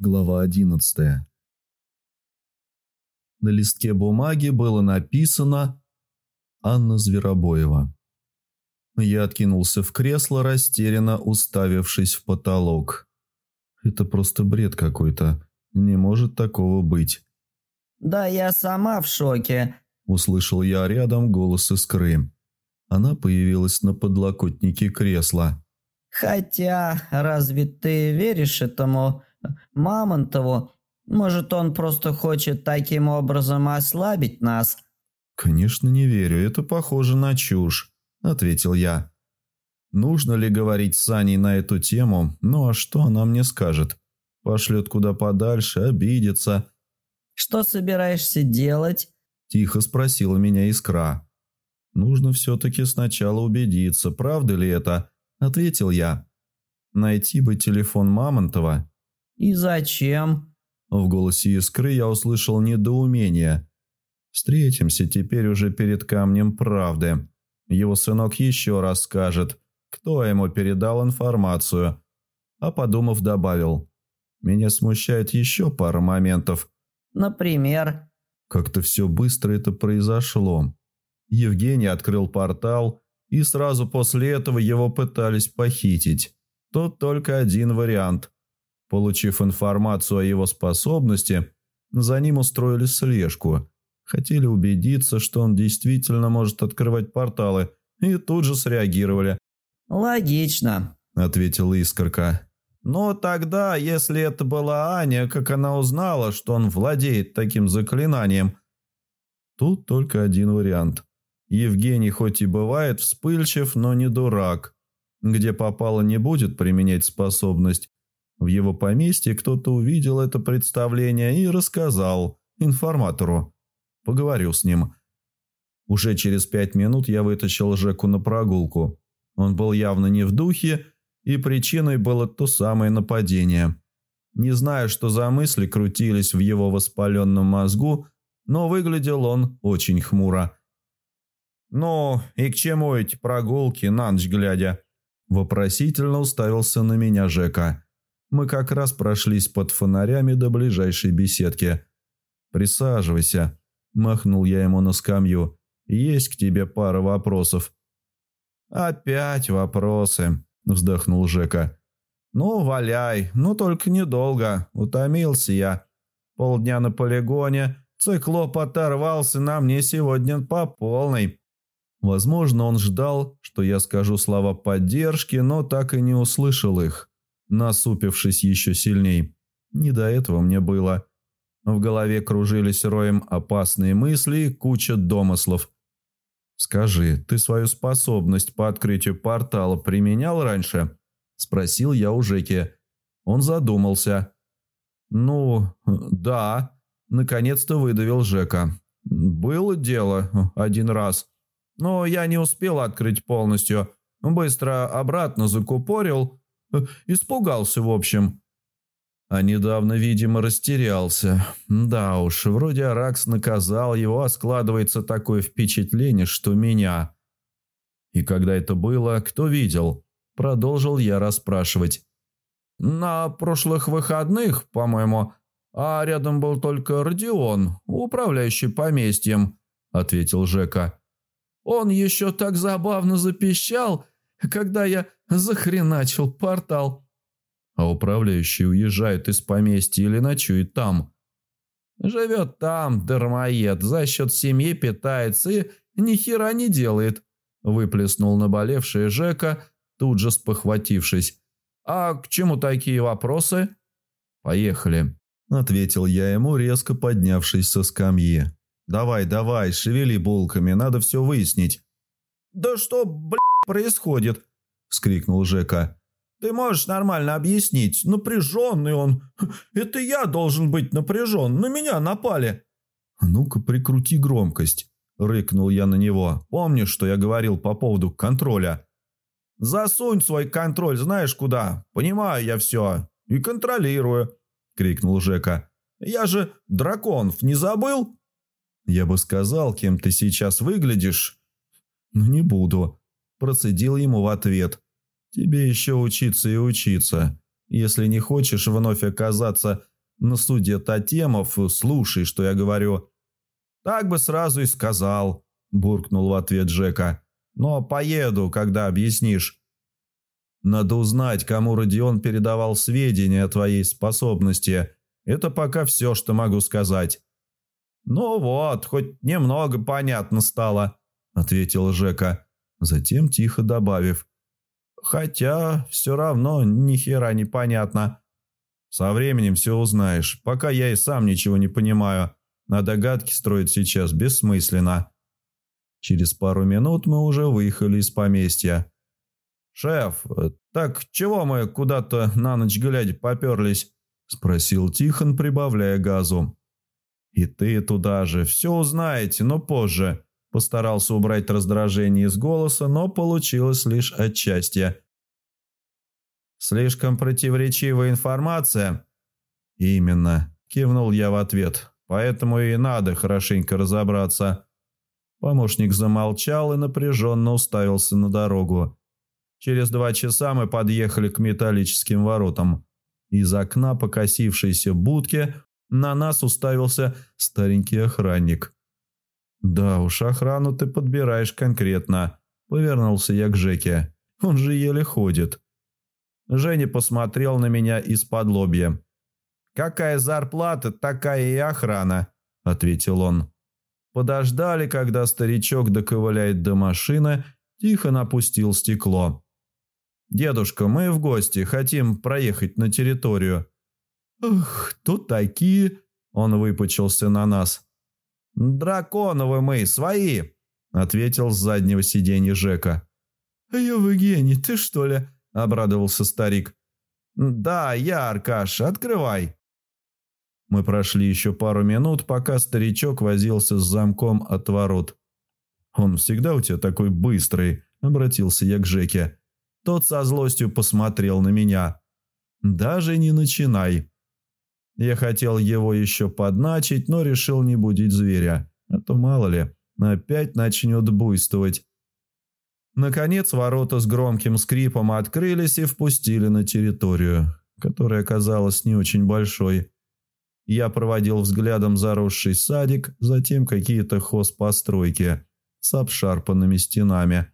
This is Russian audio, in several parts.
Глава 11. На листке бумаги было написано «Анна Зверобоева». Я откинулся в кресло, растерянно уставившись в потолок. Это просто бред какой-то. Не может такого быть. «Да я сама в шоке», – услышал я рядом голос искры. Она появилась на подлокотнике кресла. «Хотя, разве ты веришь этому Мамонтову? Может, он просто хочет таким образом ослабить нас?» «Конечно не верю, это похоже на чушь», – ответил я. «Нужно ли говорить с Аней на эту тему? Ну а что она мне скажет? Пошлет куда подальше, обидится». «Что собираешься делать?» – тихо спросила меня Искра. «Нужно все-таки сначала убедиться, правда ли это?» – ответил я. «Найти бы телефон Мамонтова». «И зачем?» В голосе Искры я услышал недоумение. «Встретимся теперь уже перед камнем правды. Его сынок еще раз скажет, кто ему передал информацию». А подумав, добавил. «Меня смущает еще пара моментов». «Например?» Как-то все быстро это произошло. Евгений открыл портал, и сразу после этого его пытались похитить. Тут только один вариант. Получив информацию о его способности, за ним устроили слежку. Хотели убедиться, что он действительно может открывать порталы, и тут же среагировали. «Логично», – ответила Искорка. «Но тогда, если это была Аня, как она узнала, что он владеет таким заклинанием?» Тут только один вариант. Евгений хоть и бывает вспыльчив, но не дурак. Где попало не будет применять способность. В его поместье кто-то увидел это представление и рассказал информатору. Поговорю с ним. Уже через пять минут я вытащил Жеку на прогулку. Он был явно не в духе, и причиной было то самое нападение. Не знаю, что за мысли крутились в его воспаленном мозгу, но выглядел он очень хмуро. «Ну, и к чему эти прогулки на ночь глядя?» Вопросительно уставился на меня Жека. Мы как раз прошлись под фонарями до ближайшей беседки. «Присаживайся», – махнул я ему на скамью. «Есть к тебе пара вопросов». «Опять вопросы», – вздохнул Жека. «Ну, валяй, ну только недолго, утомился я. Полдня на полигоне, циклоп оторвался на мне сегодня по полной». Возможно, он ждал, что я скажу слова поддержки, но так и не услышал их, насупившись еще сильней. Не до этого мне было. В голове кружились роем опасные мысли и куча домыслов. «Скажи, ты свою способность по открытию портала применял раньше?» – спросил я у Жеки. Он задумался. «Ну, да», – наконец-то выдавил Жека. «Было дело один раз». Но я не успел открыть полностью. Быстро обратно закупорил. Испугался, в общем. А недавно, видимо, растерялся. Да уж, вроде Аракс наказал его, а складывается такое впечатление, что меня. И когда это было, кто видел? Продолжил я расспрашивать. На прошлых выходных, по-моему, а рядом был только Родион, управляющий поместьем, ответил Жека. Он еще так забавно запищал, когда я захреначил портал. А управляющий уезжает из поместья или ночует там. Живет там, дармоед, за счет семьи питается и ни хера не делает. Выплеснул наболевший Жека, тут же спохватившись. «А к чему такие вопросы?» «Поехали», — ответил я ему, резко поднявшись со скамьи. «Давай, давай, шевели булками, надо все выяснить». «Да что, блядь, происходит?» – вскрикнул Жека. «Ты можешь нормально объяснить? Напряженный он. Это я должен быть напряжен. На меня напали». «Ну-ка, прикрути громкость», – рыкнул я на него. «Помнишь, что я говорил по поводу контроля?» «Засунь свой контроль знаешь куда. Понимаю я все. И контролирую», – крикнул Жека. «Я же драконов не забыл?» Я бы сказал, кем ты сейчас выглядишь, но не буду. Процедил ему в ответ. Тебе еще учиться и учиться. Если не хочешь вновь оказаться на суде Татемов, слушай, что я говорю». «Так бы сразу и сказал», – буркнул в ответ Жека. «Но поеду, когда объяснишь». «Надо узнать, кому Родион передавал сведения о твоей способности. Это пока все, что могу сказать». «Ну вот, хоть немного понятно стало», – ответил Жека, затем тихо добавив. «Хотя все равно ни хера не понятно». «Со временем все узнаешь, пока я и сам ничего не понимаю, а догадки строить сейчас бессмысленно». Через пару минут мы уже выехали из поместья. «Шеф, так чего мы куда-то на ночь глядя поперлись?» – спросил Тихон, прибавляя газу. «И ты туда же. Все узнаете, но позже». Постарался убрать раздражение из голоса, но получилось лишь отчасти. «Слишком противоречивая информация?» «Именно», – кивнул я в ответ. «Поэтому и надо хорошенько разобраться». Помощник замолчал и напряженно уставился на дорогу. Через два часа мы подъехали к металлическим воротам. Из окна покосившейся будки на нас уставился старенький охранник. «Да уж, охрану ты подбираешь конкретно», – повернулся я к Жеке. «Он же еле ходит». Женя посмотрел на меня из-под лобья. «Какая зарплата, такая и охрана», – ответил он. Подождали, когда старичок доковыляет до машины, тихо напустил стекло. «Дедушка, мы в гости, хотим проехать на территорию». «Ах, тут такие...» Он выпучился на нас. «Драконовы мы, свои!» Ответил с заднего сиденья Жека. «Евгений, ты что ли?» Обрадовался старик. «Да, я, Аркаш, открывай!» Мы прошли еще пару минут, пока старичок возился с замком от ворот. «Он всегда у тебя такой быстрый», — обратился я к Жеке. Тот со злостью посмотрел на меня. «Даже не начинай. Я хотел его еще подначить, но решил не будить зверя, а то мало ли, опять начнет буйствовать. Наконец ворота с громким скрипом открылись и впустили на территорию, которая оказалась не очень большой. Я проводил взглядом заросший садик, затем какие-то хозпостройки с обшарпанными стенами.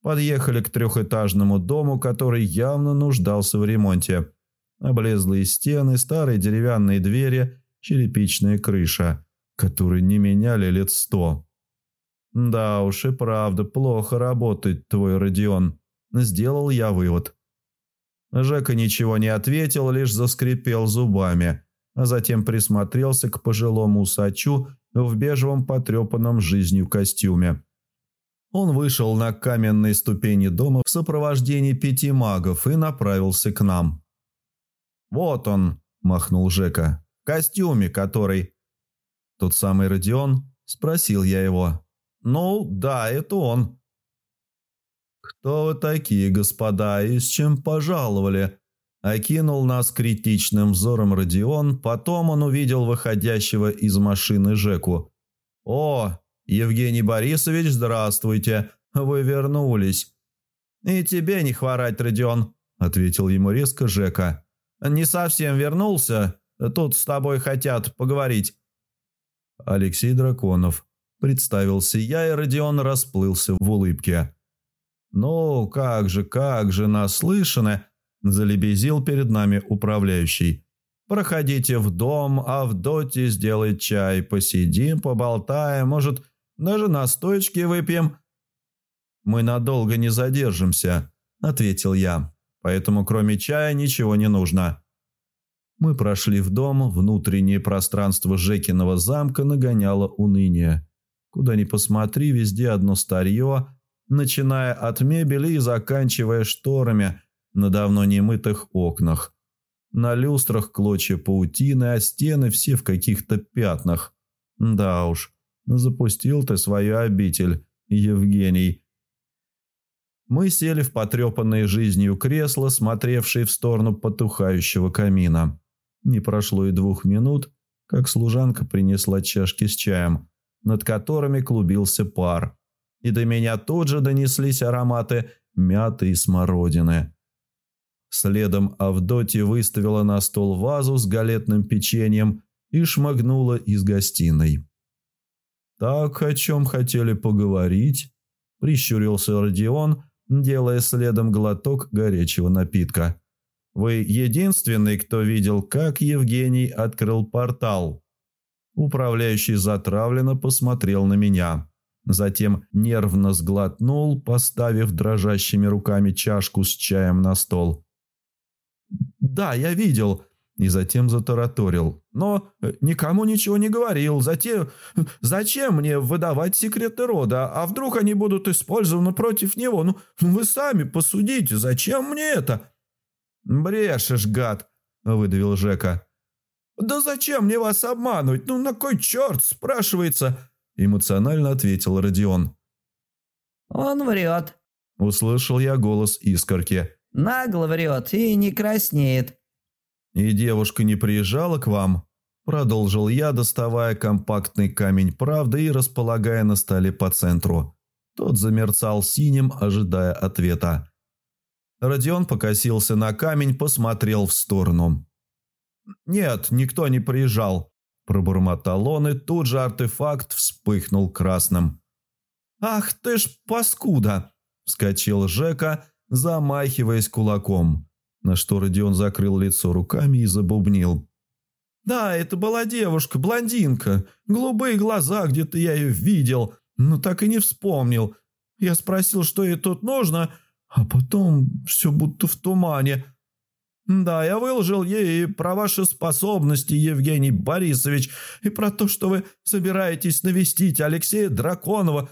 Подъехали к трехэтажному дому, который явно нуждался в ремонте. Облезлые стены, старые деревянные двери, черепичная крыша, которую не меняли лет сто. «Да уж и правда, плохо работает твой Родион», – сделал я вывод. Жека ничего не ответил, лишь заскрипел зубами, а затем присмотрелся к пожилому усачу в бежевом потрепанном жизнью костюме. Он вышел на каменные ступени дома в сопровождении пяти магов и направился к нам. «Вот он», – махнул Жека, – «в костюме который». «Тот самый Родион?» – спросил я его. «Ну, да, это он». «Кто вы такие, господа, и с чем пожаловали?» Окинул нас критичным взором Родион, потом он увидел выходящего из машины Жеку. «О, Евгений Борисович, здравствуйте, вы вернулись». «И тебе не хворать, Родион», – ответил ему резко Жека. Не совсем вернулся. Тут с тобой хотят поговорить». Алексей Драконов. Представился я, и Родион расплылся в улыбке. «Ну, как же, как же, наслышаны!» – залебезил перед нами управляющий. «Проходите в дом, а в доте сделай чай, посидим, поболтаем, может, даже настоечки выпьем». «Мы надолго не задержимся», – ответил я поэтому кроме чая ничего не нужно. Мы прошли в дом, внутреннее пространство Жекиного замка нагоняло уныние. Куда ни посмотри, везде одно старье, начиная от мебели и заканчивая шторами на давно немытых окнах. На люстрах клочья паутины, а стены все в каких-то пятнах. Да уж, запустил ты свою обитель, Евгений. Мы сели в потрепанное жизнью кресло, смотревшее в сторону потухающего камина. Не прошло и двух минут, как служанка принесла чашки с чаем, над которыми клубился пар. И до меня тут же донеслись ароматы мяты и смородины. Следом Авдотья выставила на стол вазу с галетным печеньем и шмыгнула из гостиной. «Так, о чем хотели поговорить?» – прищурился Родион, делая следом глоток горячего напитка. «Вы единственный, кто видел, как Евгений открыл портал». Управляющий затравленно посмотрел на меня. Затем нервно сглотнул, поставив дрожащими руками чашку с чаем на стол. «Да, я видел», и затем затараторил. «Но э, никому ничего не говорил. Затем... Зачем мне выдавать секреты рода? А вдруг они будут использованы против него? Ну, вы сами посудите, зачем мне это?» «Брешешь, гад!» – выдавил Жека. «Да зачем мне вас обманывать? Ну, на кой черт?» – спрашивается. Эмоционально ответил Родион. «Он врет», – услышал я голос искорки. «Нагло врет и не краснеет». «И девушка не приезжала к вам?» Продолжил я, доставая компактный камень правды и располагая на столе по центру. Тот замерцал синим, ожидая ответа. Родион покосился на камень, посмотрел в сторону. «Нет, никто не приезжал», – пробормотал он, и тут же артефакт вспыхнул красным. «Ах ты ж паскуда!» – вскочил Жека, замахиваясь кулаком на что Родион закрыл лицо руками и забубнил. «Да, это была девушка, блондинка, голубые глаза, где-то я ее видел, но так и не вспомнил. Я спросил, что ей тут нужно, а потом все будто в тумане. Да, я выложил ей про ваши способности, Евгений Борисович, и про то, что вы собираетесь навестить Алексея Драконова.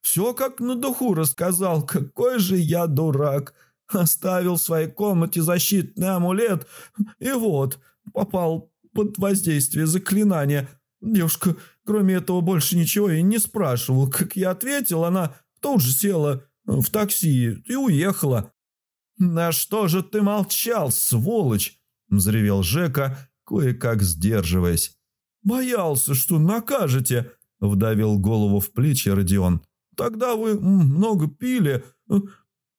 Все как на духу рассказал, какой же я дурак». Оставил в своей комнате защитный амулет, и вот, попал под воздействие заклинания. Девушка, кроме этого, больше ничего и не спрашивала. Как я ответил, она тут же села в такси и уехала. «На что же ты молчал, сволочь?» – взревел Жека, кое-как сдерживаясь. «Боялся, что накажете», – вдавил голову в плечи Родион. «Тогда вы много пили,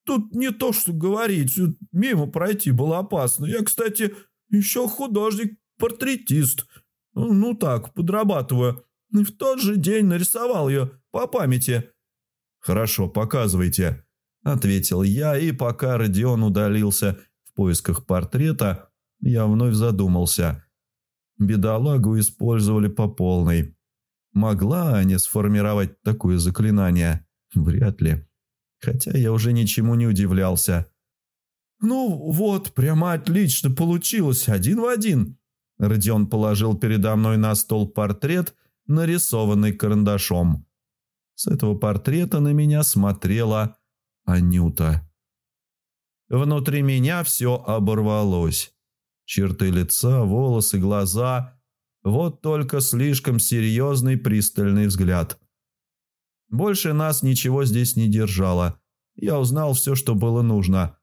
Тут не то, что говорить, мимо пройти было опасно. Я, кстати, еще художник-портретист. Ну так, подрабатываю. И в тот же день нарисовал ее по памяти. «Хорошо, показывайте», – ответил я, и пока Родион удалился в поисках портрета, я вновь задумался. Бедолагу использовали по полной. Могла Аня сформировать такое заклинание? Вряд ли хотя я уже ничему не удивлялся. «Ну вот, прямо отлично получилось, один в один». Родион положил передо мной на стол портрет, нарисованный карандашом. С этого портрета на меня смотрела Анюта. Внутри меня все оборвалось. Черты лица, волосы, глаза. Вот только слишком серьезный пристальный взгляд. Больше нас ничего здесь не держало. Я узнал все, что было нужно.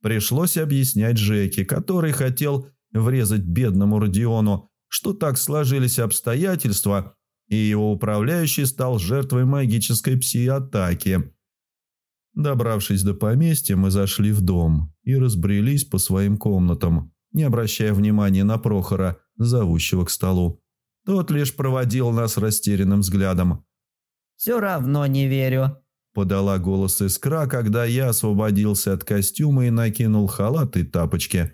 Пришлось объяснять Жеке, который хотел врезать бедному Родиону, что так сложились обстоятельства, и его управляющий стал жертвой магической пси-атаки. Добравшись до поместья, мы зашли в дом и разбрелись по своим комнатам, не обращая внимания на Прохора, зовущего к столу. Тот лишь проводил нас растерянным взглядом. Все равно не верю», – подала голос искра, когда я освободился от костюма и накинул халат и тапочки.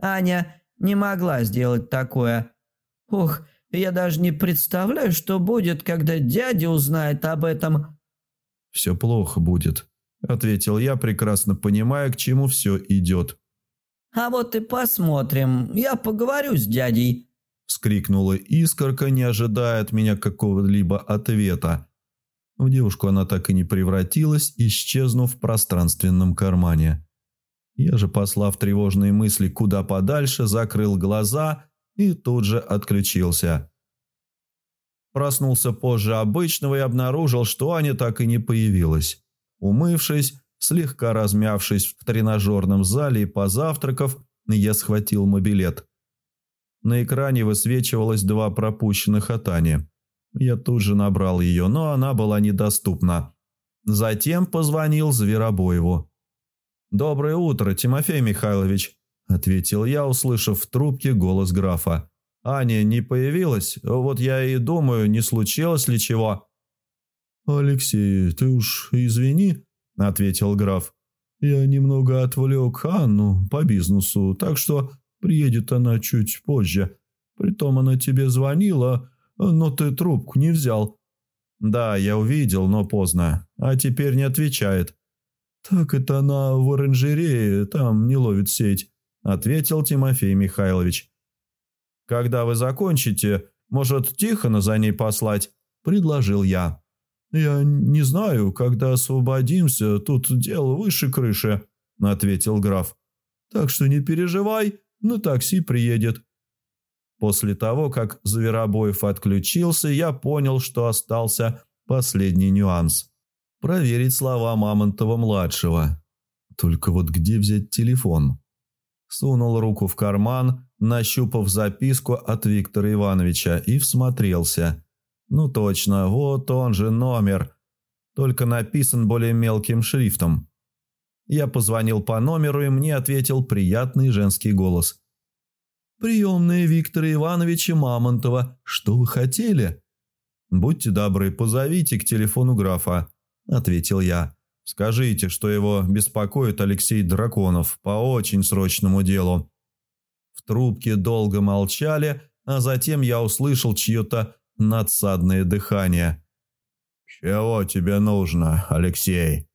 «Аня не могла сделать такое. Ух, я даже не представляю, что будет, когда дядя узнает об этом». «Все плохо будет», – ответил я, прекрасно понимая, к чему все идет. «А вот и посмотрим. Я поговорю с дядей», – вскрикнула искорка, не ожидая от меня какого-либо ответа. В девушку она так и не превратилась, исчезнув в пространственном кармане. Я же, послав тревожные мысли куда подальше, закрыл глаза и тут же отключился. Проснулся позже обычного и обнаружил, что Аня так и не появилась. Умывшись, слегка размявшись в тренажерном зале и позавтракав, я схватил мобилет. На экране высвечивалось два пропущенных от Ани. Я тут же набрал ее, но она была недоступна. Затем позвонил Зверобоеву. «Доброе утро, Тимофей Михайлович», – ответил я, услышав в трубке голос графа. «Аня не появилась? Вот я и думаю, не случилось ли чего?» «Алексей, ты уж извини», – ответил граф. «Я немного отвлек Анну по бизнесу, так что приедет она чуть позже. Притом она тебе звонила, но ты трубку не взял». «Да, я увидел, но поздно. А теперь не отвечает». «Так это она в оранжерее, там не ловит сеть», – ответил Тимофей Михайлович. «Когда вы закончите, может, Тихона за ней послать?» – предложил я. «Я не знаю, когда освободимся, тут дело выше крыши», – ответил граф. «Так что не переживай, на такси приедет». После того, как Зверобоев отключился, я понял, что остался последний нюанс. Проверить слова Мамонтова-младшего. Только вот где взять телефон? Сунул руку в карман, нащупав записку от Виктора Ивановича и всмотрелся. Ну точно, вот он же номер, только написан более мелким шрифтом. Я позвонил по номеру, и мне ответил приятный женский голос. «Приемные Виктора Ивановича Мамонтова. Что вы хотели?» «Будьте добры, позовите к телефону графа», – ответил я. «Скажите, что его беспокоит Алексей Драконов по очень срочному делу». В трубке долго молчали, а затем я услышал чье-то надсадное дыхание. «Чего тебе нужно, Алексей?»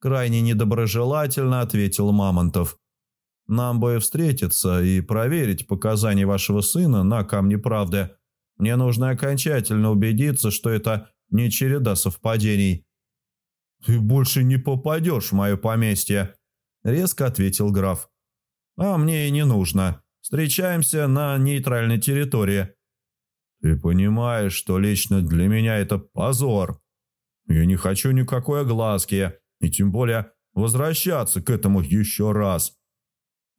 Крайне недоброжелательно ответил Мамонтов. «Нам бы встретиться и проверить показания вашего сына на камне правды. Мне нужно окончательно убедиться, что это не череда совпадений». «Ты больше не попадешь в мое поместье», – резко ответил граф. «А мне и не нужно. Встречаемся на нейтральной территории. Ты понимаешь, что лично для меня это позор. Я не хочу никакой огласки, и тем более возвращаться к этому еще раз.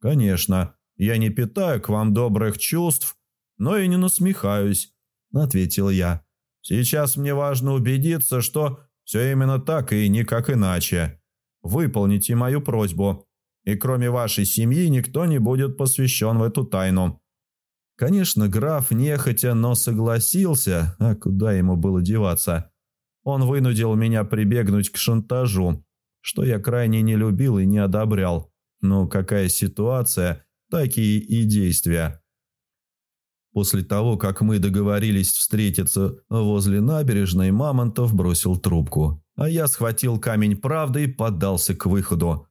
Конечно, я не питаю к вам добрых чувств, но и не насмехаюсь, ответил я. Сейчас мне важно убедиться, что все именно так и никак иначе. Выполните мою просьбу, и кроме вашей семьи никто не будет посвящен в эту тайну. Конечно, граф нехотя, но согласился, а куда ему было деваться. Он вынудил меня прибегнуть к шантажу, что я крайне не любил и не одобрял. Но какая ситуация, такие и действия. После того, как мы договорились встретиться возле набережной, Мамонтов бросил трубку, а я схватил камень правды и поддался к выходу.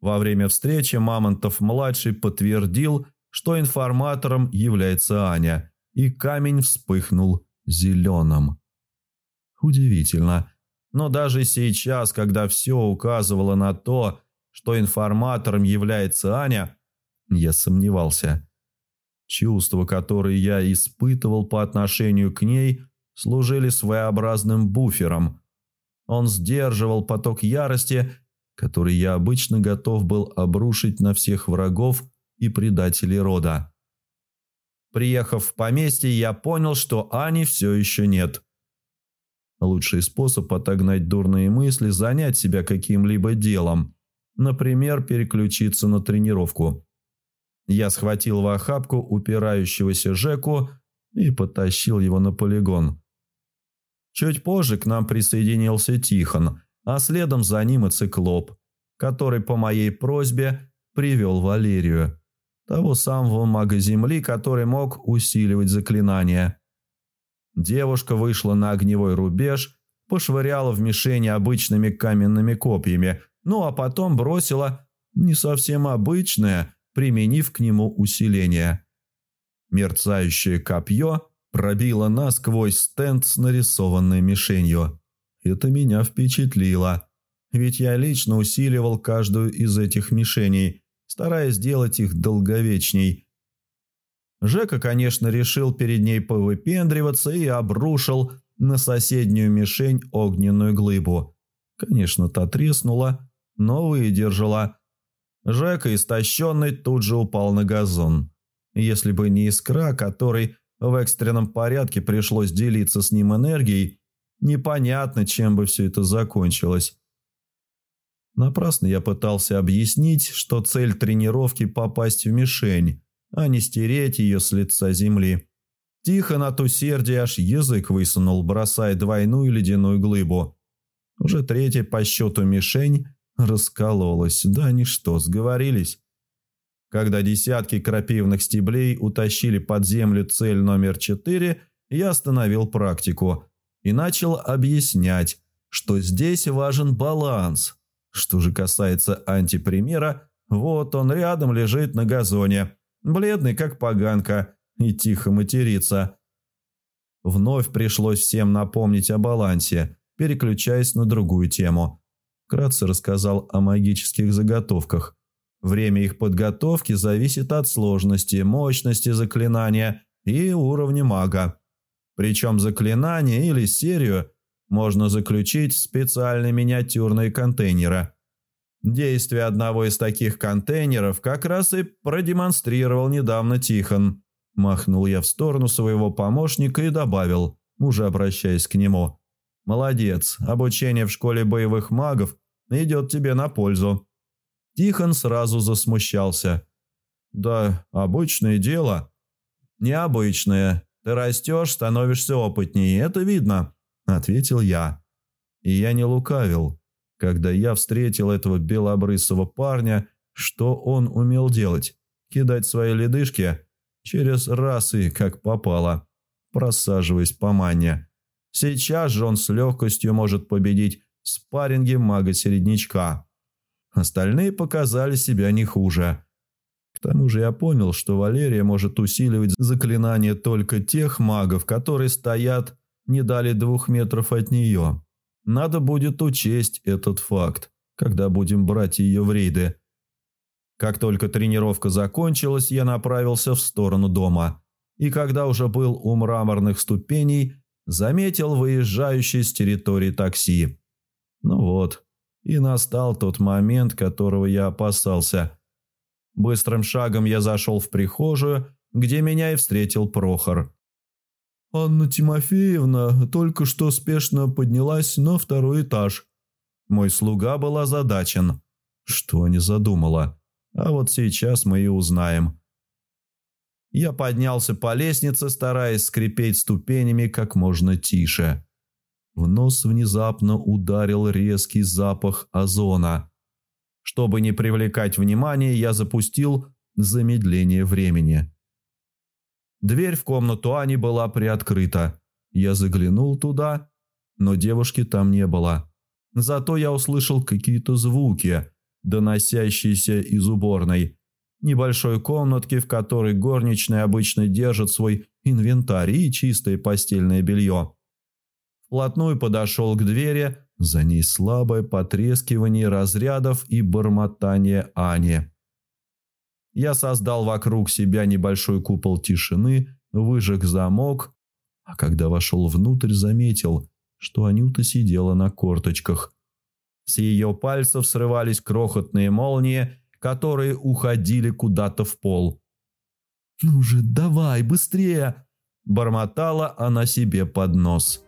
Во время встречи Мамонтов-младший подтвердил, что информатором является Аня, и камень вспыхнул зеленым. Удивительно. Но даже сейчас, когда все указывало на то, что информатором является Аня, я сомневался. Чувства, которые я испытывал по отношению к ней, служили своеобразным буфером. Он сдерживал поток ярости, который я обычно готов был обрушить на всех врагов и предателей рода. Приехав в поместье, я понял, что Ани все еще нет. Лучший способ отогнать дурные мысли – занять себя каким-либо делом. Например, переключиться на тренировку. Я схватил в охапку упирающегося Жеку и потащил его на полигон. Чуть позже к нам присоединился Тихон, а следом за ним и Циклоп, который по моей просьбе привел Валерию того самого мага Земли, который мог усиливать заклинания. Девушка вышла на огневой рубеж, пошвыряла в мишени обычными каменными копьями, ну а потом бросила не совсем обычное, применив к нему усиление. Мерцающее копье пробило насквозь стенд с нарисованной мишенью. Это меня впечатлило, ведь я лично усиливал каждую из этих мишеней – стараясь сделать их долговечней. Жека, конечно, решил перед ней повыпендриваться и обрушил на соседнюю мишень огненную глыбу. Конечно, та треснула, но выдержала. Жека, истощенный, тут же упал на газон. Если бы не искра, которой в экстренном порядке пришлось делиться с ним энергией, непонятно, чем бы все это закончилось. Напрасно я пытался объяснить, что цель тренировки – попасть в мишень, а не стереть ее с лица земли. Тихо от усердия аж язык высунул, бросая двойную ледяную глыбу. Уже третья по счету мишень раскололась. Да они что, сговорились? Когда десятки крапивных стеблей утащили под землю цель номер четыре, я остановил практику и начал объяснять, что здесь важен баланс. Что же касается антипримера, вот он рядом лежит на газоне, бледный как поганка, и тихо матерится. Вновь пришлось всем напомнить о балансе, переключаясь на другую тему. Кратце рассказал о магических заготовках. Время их подготовки зависит от сложности, мощности заклинания и уровня мага. Причем заклинание или серию можно заключить в специальные миниатюрные контейнеры. Действие одного из таких контейнеров как раз и продемонстрировал недавно Тихон. Махнул я в сторону своего помощника и добавил, уже обращаясь к нему. «Молодец, обучение в школе боевых магов идет тебе на пользу». Тихон сразу засмущался. «Да, обычное дело». «Необычное. Ты растешь, становишься опытнее, это видно», – ответил я. И я не лукавил. Когда я встретил этого белобрысого парня, что он умел делать? Кидать свои ледышки – через раз и как попало, просаживаясь по мане. Сейчас же он с легкостью может победить спарринге мага-середнячка. Остальные показали себя не хуже. К тому же я понял, что Валерия может усиливать заклинания только тех магов, которые стоят не дали двух метров от нее. Надо будет учесть этот факт, когда будем брать ее в рейды. Как только тренировка закончилась, я направился в сторону дома. И когда уже был у мраморных ступеней, заметил выезжающий с территории такси. Ну вот, и настал тот момент, которого я опасался. Быстрым шагом я зашел в прихожую, где меня и встретил Прохор. «Анна Тимофеевна только что спешно поднялась на второй этаж». Мой слуга был озадачен. Что не задумала? А вот сейчас мы и узнаем. Я поднялся по лестнице, стараясь скрипеть ступенями как можно тише. В нос внезапно ударил резкий запах озона. Чтобы не привлекать внимания, я запустил замедление времени. Дверь в комнату Ани была приоткрыта. Я заглянул туда, но девушки там не было. Зато я услышал какие-то звуки – доносящийся из уборной, небольшой комнатки, в которой горничная обычно держит свой инвентарь и чистое постельное белье. Вплотную подошел к двери, за ней слабое потрескивание разрядов и бормотание Ани. Я создал вокруг себя небольшой купол тишины, выжег замок, а когда вошел внутрь, заметил, что Анюта сидела на корточках – с ее пальцев срывались крохотные молнии, которые уходили куда-то в пол. «Ну же, давай, быстрее!» – бормотала она себе под нос.